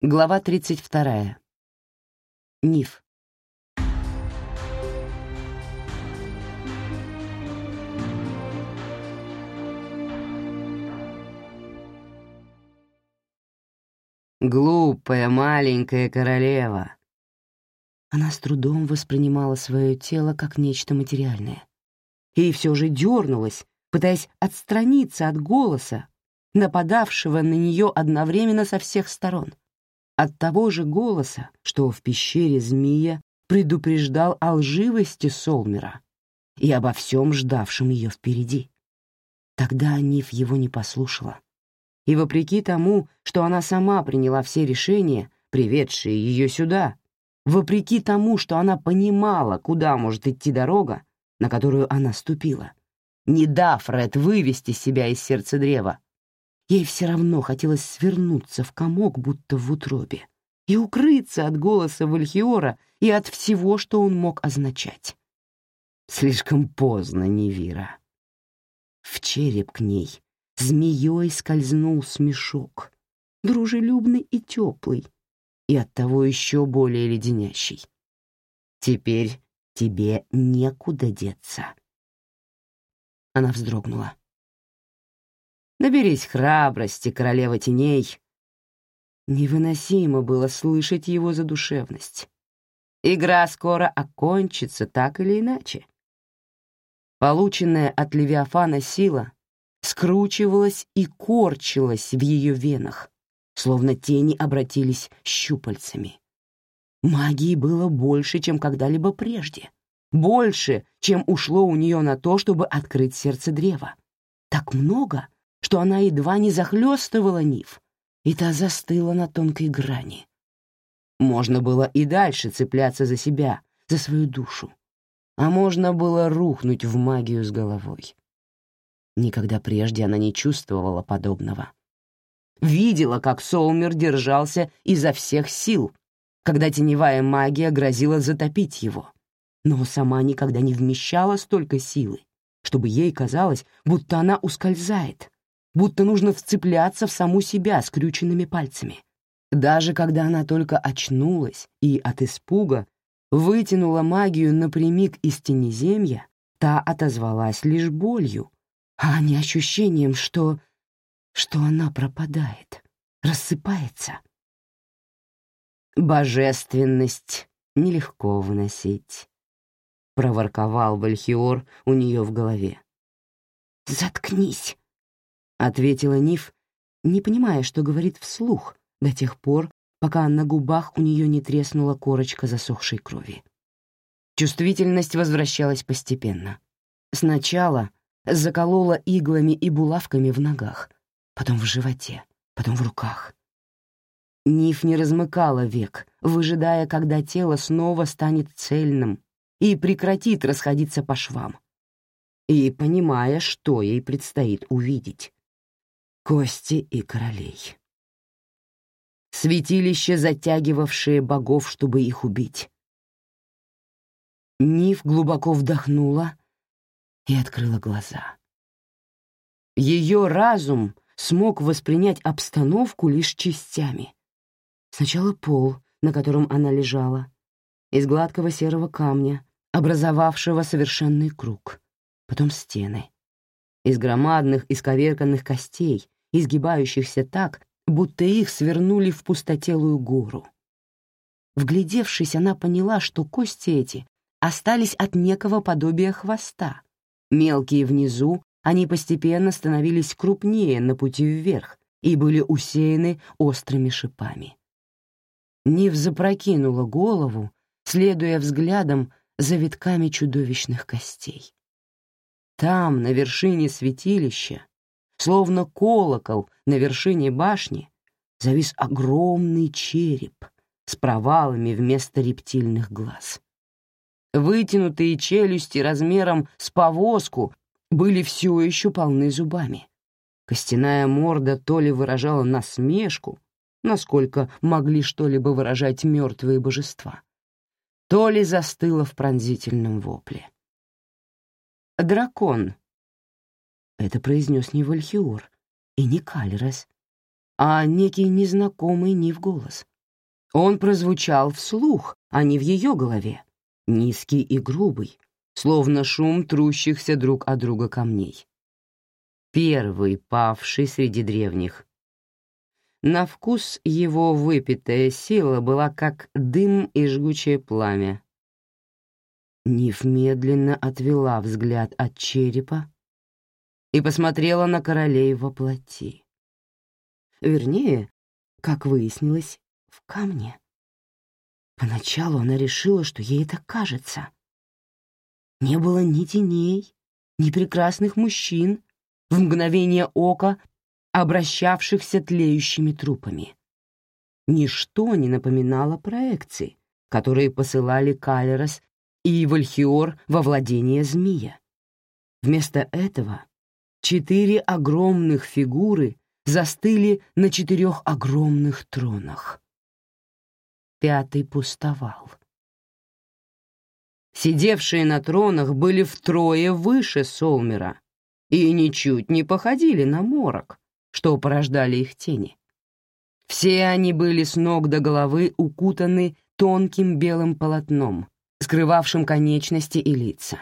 Глава 32. Ниф. Глупая маленькая королева. Она с трудом воспринимала свое тело как нечто материальное. И все же дернулась, пытаясь отстраниться от голоса, нападавшего на нее одновременно со всех сторон — от того же голоса, что в пещере змея предупреждал о лживости Солмера и обо всем ждавшем ее впереди. Тогда Ниф его не послушала. И вопреки тому, что она сама приняла все решения, приведшие ее сюда, вопреки тому, что она понимала, куда может идти дорога, на которую она ступила, не дав Ред вывести себя из сердца древа, Ей все равно хотелось свернуться в комок, будто в утробе, и укрыться от голоса Вальхиора и от всего, что он мог означать. Слишком поздно, Невира. В череп к ней змеей скользнул смешок, дружелюбный и теплый, и оттого еще более леденящий. Теперь тебе некуда деться. Она вздрогнула. Наберись храбрости, королева теней. Невыносимо было слышать его задушевность. Игра скоро окончится так или иначе. Полученная от Левиафана сила скручивалась и корчилась в ее венах, словно тени обратились щупальцами. Магии было больше, чем когда-либо прежде. Больше, чем ушло у нее на то, чтобы открыть сердце древа. Так много, что она едва не захлестывала Нив, и та застыла на тонкой грани. Можно было и дальше цепляться за себя, за свою душу, а можно было рухнуть в магию с головой. Никогда прежде она не чувствовала подобного. Видела, как Солмер держался изо всех сил, когда теневая магия грозила затопить его, но сама никогда не вмещала столько силы, чтобы ей казалось, будто она ускользает, будто нужно вцепляться в саму себя скрюченными пальцами. Даже когда она только очнулась и от испуга вытянула магию напрямик из тенеземья, та отозвалась лишь болью, а не ощущением, что... что она пропадает, рассыпается. «Божественность нелегко выносить», — проворковал Вальхиор у нее в голове. «Заткнись!» — ответила Ниф, не понимая, что говорит вслух, до тех пор, пока на губах у нее не треснула корочка засохшей крови. Чувствительность возвращалась постепенно. Сначала заколола иглами и булавками в ногах, потом в животе, потом в руках. Ниф не размыкала век, выжидая, когда тело снова станет цельным и прекратит расходиться по швам, и понимая, что ей предстоит увидеть кости и королей. Святилище, затягивавшее богов, чтобы их убить. Нив глубоко вдохнула и открыла глаза. Ее разум смог воспринять обстановку лишь частями. Сначала пол, на котором она лежала, из гладкого серого камня, образовавшего совершенный круг, потом стены, из громадных исковерканных костей, изгибающихся так, будто их свернули в пустотелую гору. Вглядевшись, она поняла, что кости эти остались от некого подобия хвоста. Мелкие внизу, они постепенно становились крупнее на пути вверх и были усеяны острыми шипами. Нив запрокинула голову, следуя взглядом за витками чудовищных костей. Там, на вершине святилища, Словно колокол на вершине башни завис огромный череп с провалами вместо рептильных глаз. Вытянутые челюсти размером с повозку были все еще полны зубами. Костяная морда то ли выражала насмешку, насколько могли что-либо выражать мертвые божества, то ли застыла в пронзительном вопле. Дракон это произнес не Вальхиор и не Калерас. а некий незнакомый Нив голос. Он прозвучал вслух, а не в ее голове, низкий и грубый, словно шум трущихся друг от друга камней. Первый павший среди древних. На вкус его выпитая сила была как дым и жгучее пламя. Ниф медленно отвела взгляд от черепа и посмотрела на королей во плоти. Вернее, как выяснилось, в камне. Поначалу она решила, что ей это кажется. Не было ни теней, ни прекрасных мужчин, в мгновение ока обращавшихся тлеющими трупами. Ничто не напоминало проекции, которые посылали Калерос и Вальхиор во владение змея. Вместо этого четыре огромных фигуры застыли на четырех огромных тронах. Пятый пустовал. Сидевшие на тронах были втрое выше Солмера и ничуть не походили на морок, что порождали их тени. Все они были с ног до головы укутаны тонким белым полотном, скрывавшим конечности и лица.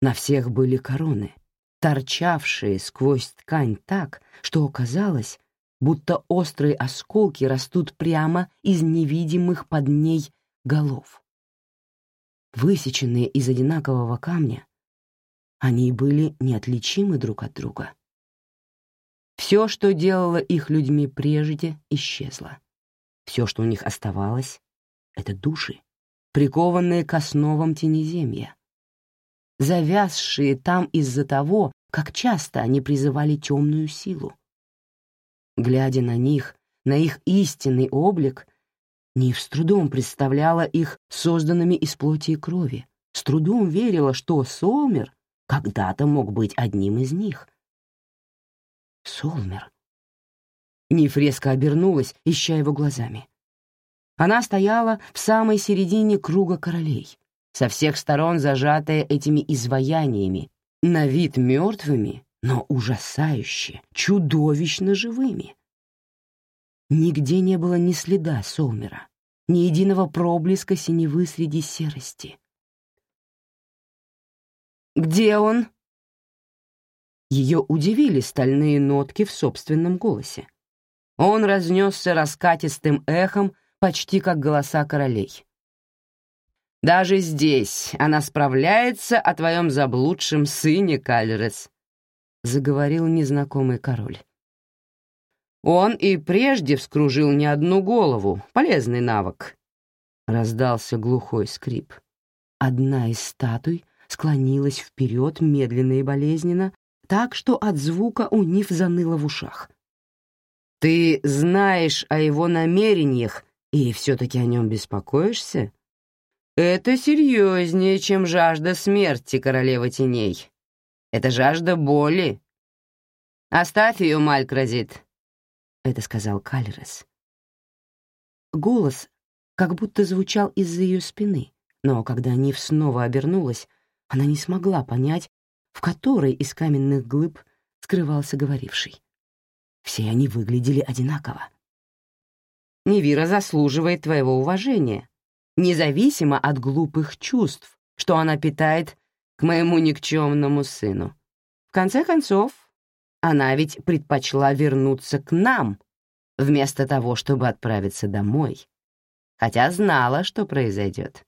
На всех были короны, торчавшие сквозь ткань так, что казалось, будто острые осколки растут прямо из невидимых под ней голов. Высеченные из одинакового камня, они были неотличимы друг от друга. Все, что делало их людьми прежде, исчезло. Все, что у них оставалось, — это души, прикованные к основам тенеземья, завязшие там из-за того, как часто они призывали темную силу. Глядя на них, на их истинный облик, Нив с трудом представляла их созданными из плоти и крови, с трудом верила, что Солмер когда-то мог быть одним из них. Солмер. Ниф резко обернулась, ища его глазами. Она стояла в самой середине круга королей, со всех сторон зажатая этими изваяниями, на вид мертвыми, но ужасающе, чудовищно живыми. Нигде не было ни следа Солмера, ни единого проблеска синевы среди серости. «Где он?» Ее удивили стальные нотки в собственном голосе. Он разнесся раскатистым эхом, почти как голоса королей. «Даже здесь она справляется о твоем заблудшем сыне, Калерес», — заговорил незнакомый король. «Он и прежде вскружил не одну голову, полезный навык», — раздался глухой скрип. Одна из статуй склонилась вперед медленно и болезненно, так что от звука у Ниф заныло в ушах. «Ты знаешь о его намерениях и все-таки о нем беспокоишься? Это серьезнее, чем жажда смерти королевы теней. Это жажда боли. Оставь ее, Малькразит», — это сказал Калерес. Голос как будто звучал из-за ее спины, но когда Ниф снова обернулась, она не смогла понять, в которой из каменных глыб скрывался говоривший. Все они выглядели одинаково. Невира заслуживает твоего уважения, независимо от глупых чувств, что она питает к моему никчемному сыну. В конце концов, она ведь предпочла вернуться к нам, вместо того, чтобы отправиться домой, хотя знала, что произойдет.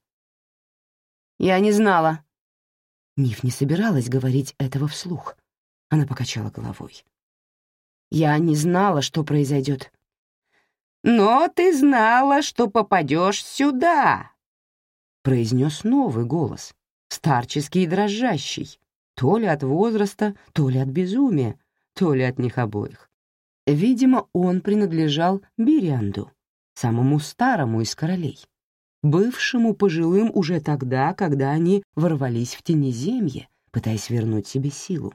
«Я не знала», Ниф не собиралась говорить этого вслух. Она покачала головой. «Я не знала, что произойдет». «Но ты знала, что попадешь сюда», — произнес новый голос, старческий и дрожащий, то ли от возраста, то ли от безумия, то ли от них обоих. Видимо, он принадлежал Бирианду, самому старому из королей бывшему пожилым уже тогда, когда они ворвались в тенеземье, пытаясь вернуть себе силу.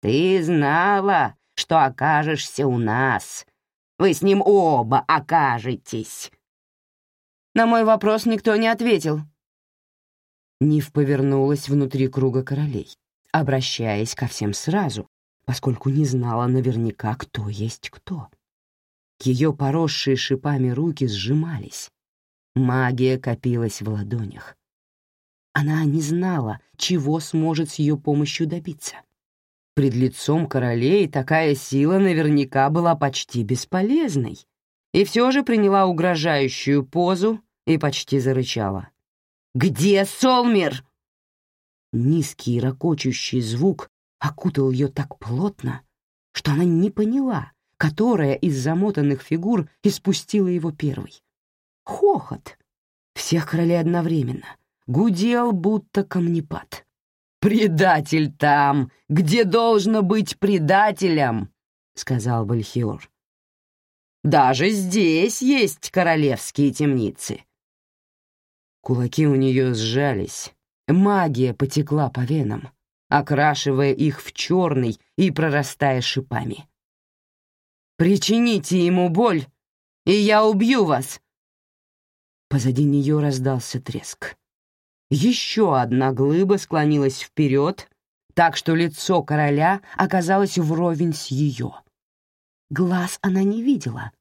«Ты знала, что окажешься у нас. Вы с ним оба окажетесь». На мой вопрос никто не ответил. Нив повернулась внутри круга королей, обращаясь ко всем сразу, поскольку не знала наверняка, кто есть кто. Ее поросшие шипами руки сжимались. Магия копилась в ладонях. Она не знала, чего сможет с ее помощью добиться. Пред лицом королей такая сила наверняка была почти бесполезной, и все же приняла угрожающую позу и почти зарычала. «Где Солмер?» Низкий ракочущий звук окутал ее так плотно, что она не поняла, которая из замотанных фигур испустила его первой. Хохот. Всех королей одновременно. Гудел, будто камнепад. «Предатель там, где должно быть предателем!» — сказал Бальхиор. «Даже здесь есть королевские темницы». Кулаки у нее сжались, магия потекла по венам, окрашивая их в черный и прорастая шипами. «Причините ему боль, и я убью вас!» Позади нее раздался треск. Еще одна глыба склонилась вперед, так что лицо короля оказалось вровень с ее. Глаз она не видела.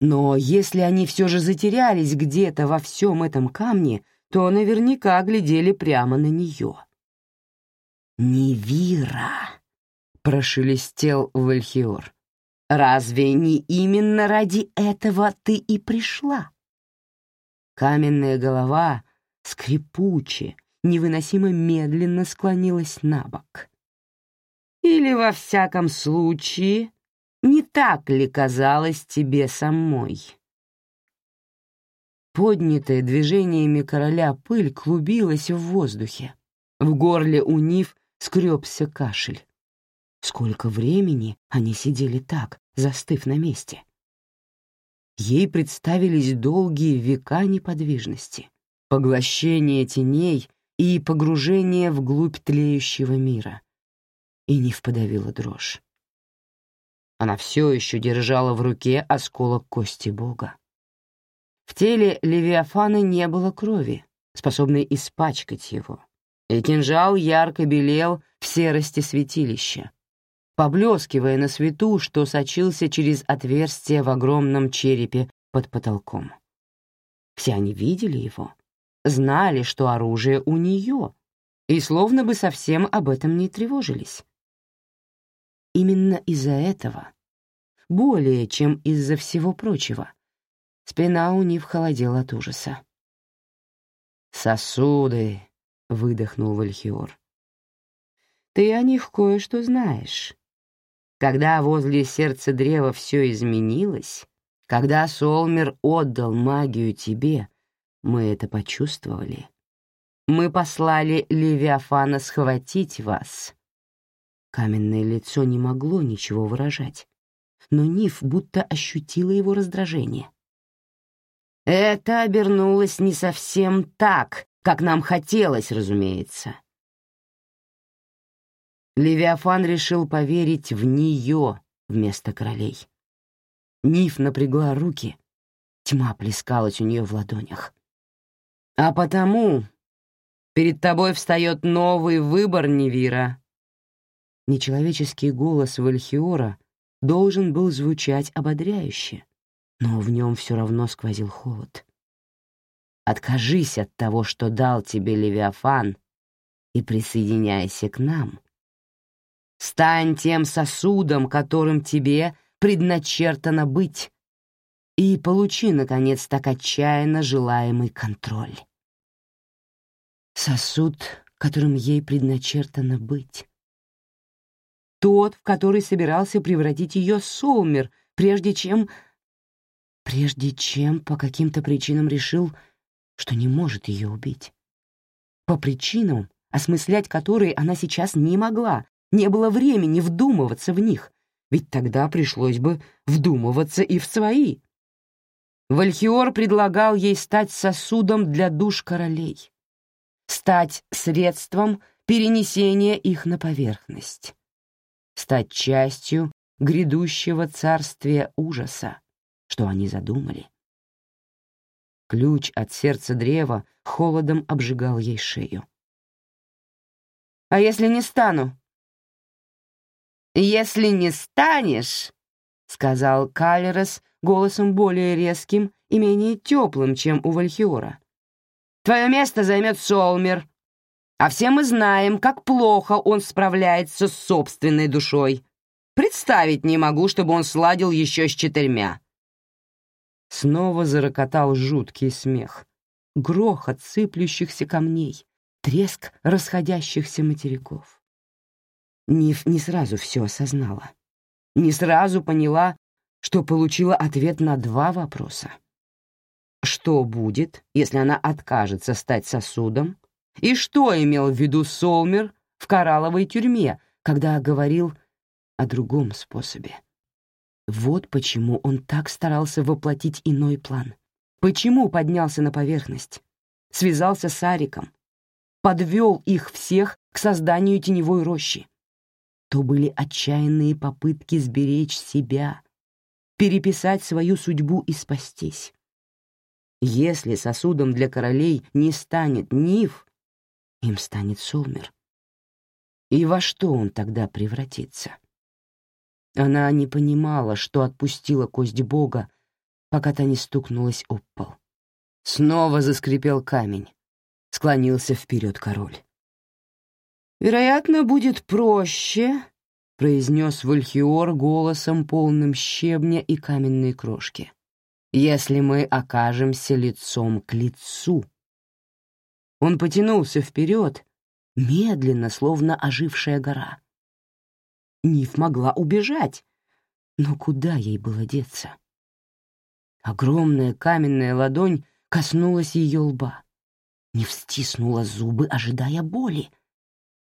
Но если они все же затерялись где-то во всем этом камне, то наверняка глядели прямо на нее. «Невира!» — прошелестел Вальхиор. «Разве не именно ради этого ты и пришла?» Каменная голова скрипуче, невыносимо медленно склонилась на бок. Или, во всяком случае, не так ли казалось тебе самой? Поднятая движениями короля пыль клубилась в воздухе. В горле у Нив скребся кашель. Сколько времени они сидели так, застыв на месте. Ей представились долгие века неподвижности поглощение теней и погружение вглубь тлеющего мира. И Нив подавила дрожь. Она все еще держала в руке осколок кости Бога. В теле Левиафана не было крови, способной испачкать его, и кинжал ярко белел в серости святилища, поблескивая на свету, что сочился через отверстие в огромном черепе под потолком. Все они видели его, знали, что оружие у нее, и словно бы совсем об этом не тревожились. Именно из-за этого, более чем из-за всего прочего, спина у них холодела от ужаса. «Сосуды», — выдохнул Вальхиор. «Ты о них кое-что знаешь. Когда возле сердца древа все изменилось, когда Солмер отдал магию тебе, мы это почувствовали. Мы послали Левиафана схватить вас. Каменное лицо не могло ничего выражать, но Ниф будто ощутила его раздражение. Это обернулось не совсем так, как нам хотелось, разумеется. Левиафан решил поверить в нее вместо королей. Ниф напрягла руки, тьма плескалась у нее в ладонях. А потому перед тобой встает новый выбор, Невира. Нечеловеческий голос Вальхиора должен был звучать ободряюще, но в нем все равно сквозил холод. Откажись от того, что дал тебе Левиафан, и присоединяйся к нам. Стань тем сосудом, которым тебе предначертано быть, и получи, наконец, так отчаянно желаемый контроль. Сосуд, которым ей предначертано быть. Тот, в который собирался превратить ее Солмер, прежде чем... Прежде чем по каким-то причинам решил, что не может ее убить. По причинам, осмыслять которые она сейчас не могла, не было времени вдумываться в них, ведь тогда пришлось бы вдумываться и в свои. Вальхиор предлагал ей стать сосудом для душ королей, стать средством перенесения их на поверхность, стать частью грядущего царствия ужаса, что они задумали. Ключ от сердца древа холодом обжигал ей шею. «А если не стану?» «Если не станешь, — сказал Калерес голосом более резким и менее теплым, чем у Вальхиора. «Твое место займет Солмер, а все мы знаем, как плохо он справляется с собственной душой. Представить не могу, чтобы он сладил еще с четырьмя». Снова зарокотал жуткий смех, грохот сыплющихся камней, треск расходящихся материков. Ниф не сразу все осознала. Не сразу поняла, что получила ответ на два вопроса. Что будет, если она откажется стать сосудом? И что имел в виду Солмер в коралловой тюрьме, когда говорил о другом способе? Вот почему он так старался воплотить иной план. Почему поднялся на поверхность, связался с Ариком, подвел их всех к созданию теневой рощи. То были отчаянные попытки сберечь себя, переписать свою судьбу и спастись. Если сосудом для королей не станет Нив, им станет Солмер. И во что он тогда превратится? Она не понимала, что отпустила кость Бога, пока та не стукнулась об пол. Снова заскрипел камень. Склонился вперед король. «Вероятно, будет проще», — произнес Вальхиор голосом, полным щебня и каменной крошки, «если мы окажемся лицом к лицу». Он потянулся вперед, медленно, словно ожившая гора. Ниф могла убежать, но куда ей было деться? Огромная каменная ладонь коснулась ее лба. Ниф стиснула зубы, ожидая боли,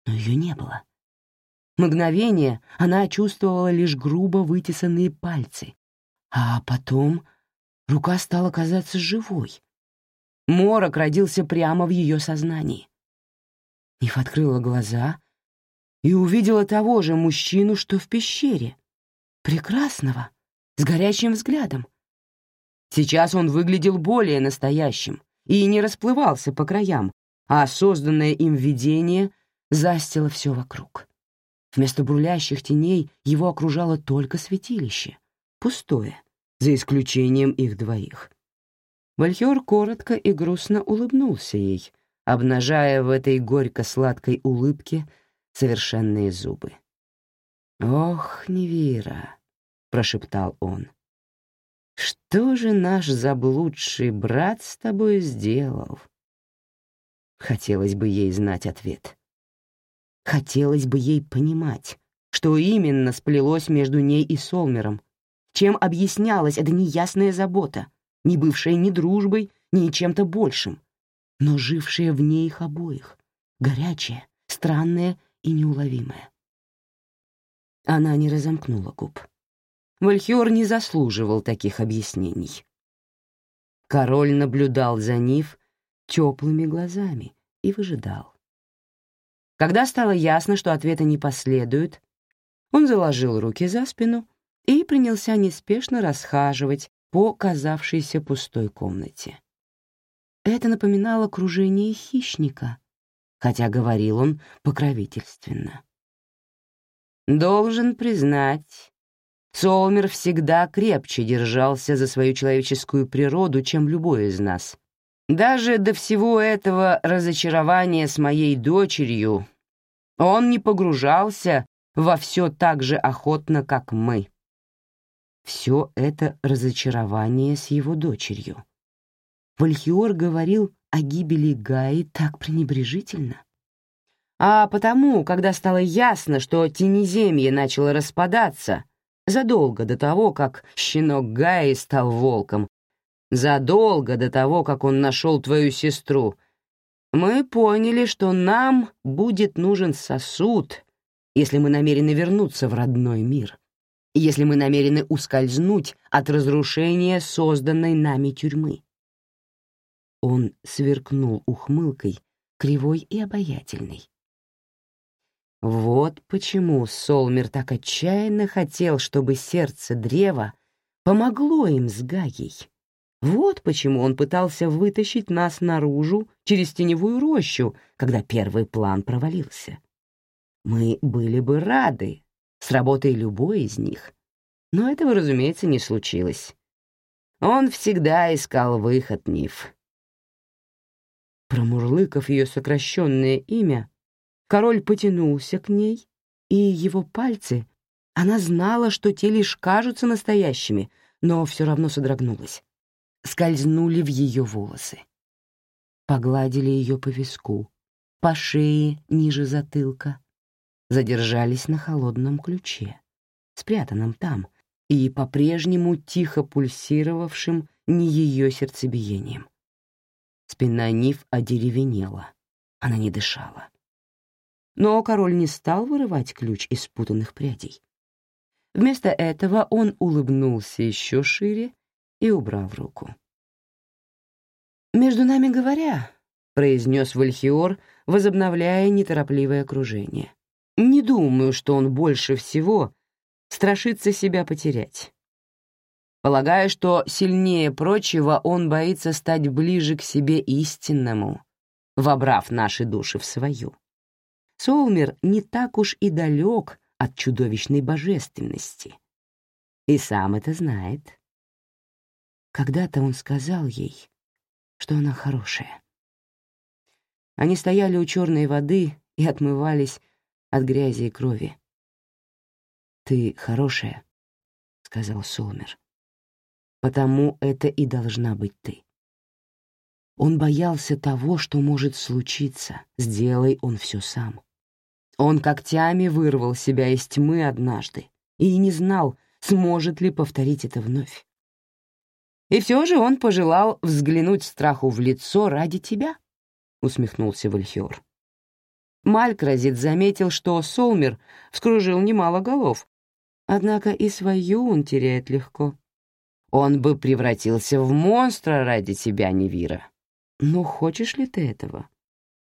но ее не было. Мгновение она чувствовала лишь грубо вытесанные пальцы, а потом рука стала казаться живой. Морок родился прямо в ее сознании. Ниф открыла глаза и увидела того же мужчину, что в пещере. Прекрасного, с горячим взглядом. Сейчас он выглядел более настоящим и не расплывался по краям, а созданное им видение застило все вокруг. Вместо бурлящих теней его окружало только святилище, пустое, за исключением их двоих. Вальхер коротко и грустно улыбнулся ей, обнажая в этой горько-сладкой улыбке совершенные зубы. «Ох, Невира!» — прошептал он. «Что же наш заблудший брат с тобой сделал?» Хотелось бы ей знать ответ. Хотелось бы ей понимать, что именно сплелось между ней и Солмером, чем объяснялась эта неясная забота, не бывшая ни дружбой, ни чем-то большим, но жившая в ней их обоих, горячая, странная и неуловимое. Она не разомкнула губ. Вальхиор не заслуживал таких объяснений. Король наблюдал за Нив теплыми глазами и выжидал. Когда стало ясно, что ответа не последует, он заложил руки за спину и принялся неспешно расхаживать по казавшейся пустой комнате. Это напоминало кружение хищника, хотя говорил он покровительственно. Должен признать, Солмер всегда крепче держался за свою человеческую природу, чем любой из нас. Даже до всего этого разочарования с моей дочерью он не погружался во все так же охотно, как мы. Все это разочарование с его дочерью. Вальхиор говорил о гибели Гаи так пренебрежительно? А потому, когда стало ясно, что Тенеземье начало распадаться, задолго до того, как щенок Гаи стал волком, задолго до того, как он нашел твою сестру, мы поняли, что нам будет нужен сосуд, если мы намерены вернуться в родной мир, если мы намерены ускользнуть от разрушения созданной нами тюрьмы. Он сверкнул ухмылкой, кривой и обаятельной. Вот почему Солмер так отчаянно хотел, чтобы сердце древа помогло им с Гаей. Вот почему он пытался вытащить нас наружу через теневую рощу, когда первый план провалился. Мы были бы рады с работой любой из них, Но этого, разумеется, не случилось. Он всегда искал выход, Ниф. Промурлыкав ее сокращенное имя, король потянулся к ней, и его пальцы, она знала, что те лишь кажутся настоящими, но все равно содрогнулась, скользнули в ее волосы. Погладили ее по виску, по шее ниже затылка, задержались на холодном ключе, спрятанном там и по-прежнему тихо пульсировавшим не ее сердцебиением. Спина Ниф одеревенела, она не дышала. Но король не стал вырывать ключ из спутанных прядей. Вместо этого он улыбнулся еще шире и убрал руку. «Между нами говоря», — произнес Вальхиор, возобновляя неторопливое окружение, «не думаю, что он больше всего страшится себя потерять. Полагаю, что сильнее прочего он боится стать ближе к себе истинному, вобрав наши души в свою. Солмер не так уж и далек от чудовищной божественности. И сам это знает. Когда-то он сказал ей, что она хорошая. Они стояли у черной воды и отмывались от грязи и крови. «Ты хорошая», — сказал Солмер. «Потому это и должна быть ты». Он боялся того, что может случиться, сделай он все сам. Он когтями вырвал себя из тьмы однажды и не знал, сможет ли повторить это вновь. «И все же он пожелал взглянуть страху в лицо ради тебя», — усмехнулся Вальхиор. Малькразит заметил, что Солмер вскружил немало голов, Однако и свою он теряет легко. Он бы превратился в монстра ради тебя, Невира. Но хочешь ли ты этого?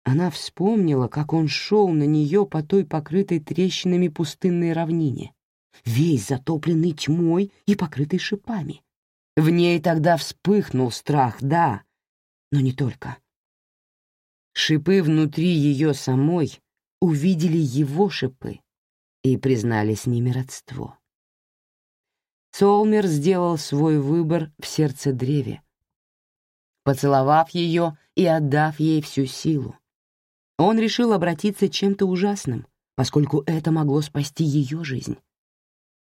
Она вспомнила, как он шел на нее по той покрытой трещинами пустынной равнине, весь затопленный тьмой и покрытый шипами. В ней тогда вспыхнул страх, да, но не только. Шипы внутри ее самой увидели его шипы и признали с ними родство. Солмер сделал свой выбор в сердце древе, поцеловав ее и отдав ей всю силу. Он решил обратиться чем-то ужасным, поскольку это могло спасти ее жизнь.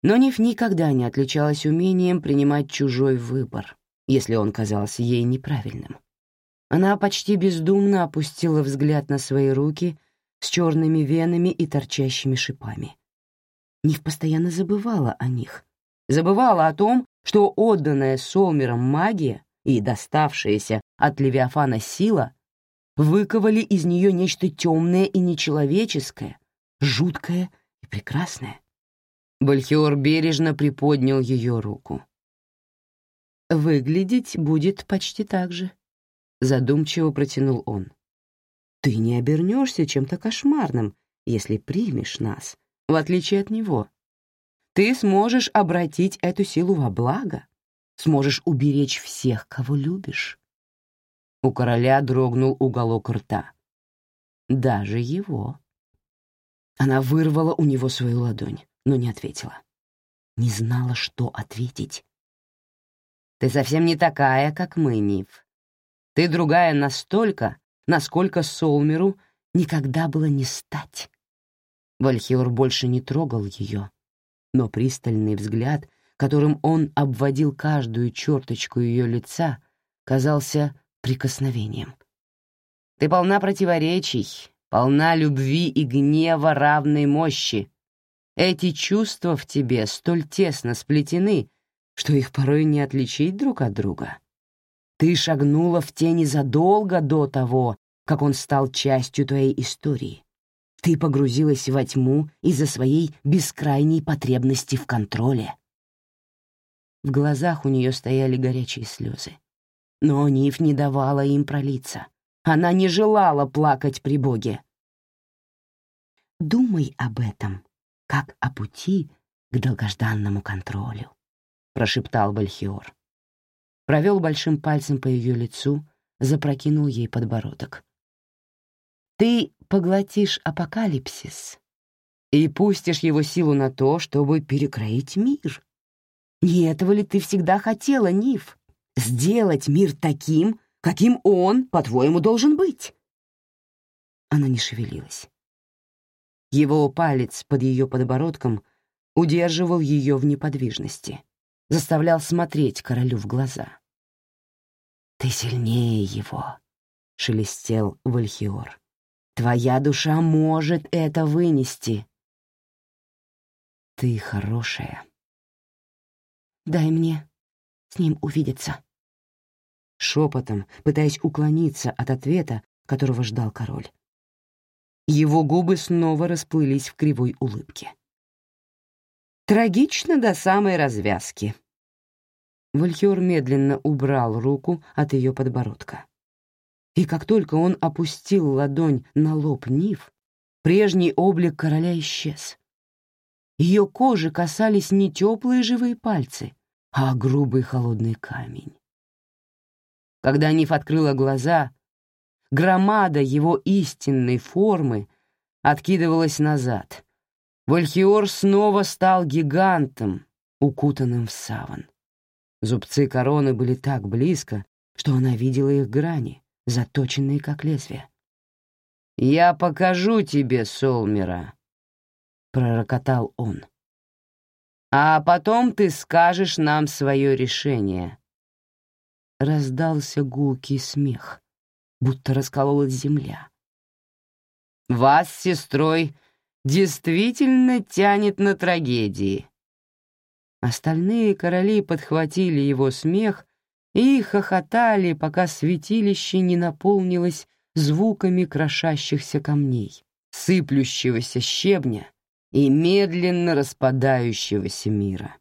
Но Ниф никогда не отличалась умением принимать чужой выбор, если он казался ей неправильным. Она почти бездумно опустила взгляд на свои руки с черными венами и торчащими шипами. Нив постоянно забывала о них. Забывала о том, что отданная Солмером магия и доставшаяся от Левиафана сила выковали из нее нечто темное и нечеловеческое, жуткое и прекрасное. Бальхиор бережно приподнял ее руку. «Выглядеть будет почти так же», — задумчиво протянул он. «Ты не обернешься чем-то кошмарным, если примешь нас, в отличие от него. Ты сможешь обратить эту силу во благо, сможешь уберечь всех, кого любишь. У короля дрогнул уголок рта. Даже его. Она вырвала у него свою ладонь, но не ответила. Не знала, что ответить. «Ты совсем не такая, как мы, Нив. Ты другая настолько, насколько Солмеру никогда было не стать». Вальхиор больше не трогал ее, но пристальный взгляд, которым он обводил каждую черточку ее лица, казался прикосновением. «Ты полна противоречий, полна любви и гнева равной мощи. Эти чувства в тебе столь тесно сплетены, что их порой не отличить друг от друга. Ты шагнула в тени задолго до того, как он стал частью твоей истории. Ты погрузилась во тьму из-за своей бескрайней потребности в контроле. В глазах у нее стояли горячие слезы. Но Ниф не давала им пролиться. Она не желала плакать при Боге. «Думай об этом, как о пути к долгожданному контролю», — прошептал Бальхиор. Провел большим пальцем по ее лицу, запрокинул ей подбородок. «Ты поглотишь апокалипсис и пустишь его силу на то, чтобы перекроить мир. Не этого ли ты всегда хотела, Ниф? Сделать мир таким, каким он, по-твоему, должен быть?» Она не шевелилась. Его палец под ее подбородком удерживал ее в неподвижности, заставлял смотреть королю в глаза. «Ты сильнее его», — шелестел Вальхиор. «Твоя душа может это вынести». «Ты хорошая». «Дай мне с ним увидеться». Шепотом, пытаясь уклониться от ответа, которого ждал король. Его губы снова расплылись в кривой улыбке. Трагично до самой развязки. Вальхиор медленно убрал руку от ее подбородка. И как только он опустил ладонь на лоб Нив, прежний облик короля исчез. Ее кожи касались не теплые живые пальцы, а грубый холодный камень. Когда Ниф открыла глаза, громада его истинной формы откидывалась назад. Вальхиор снова стал гигантом, укутанным в саван. Зубцы короны были так близко, что она видела их грани, заточенные как лезвия. «Я покажу тебе Солмера», — пророкотал он. «А потом ты скажешь нам свое решение». Раздался гулкий смех будто раскололась земля. «Вас с сестрой действительно тянет на трагедии». Остальные короли подхватили его смех и хохотали, пока святилище не наполнилось звуками крошащихся камней, сыплющегося щебня и медленно распадающегося мира.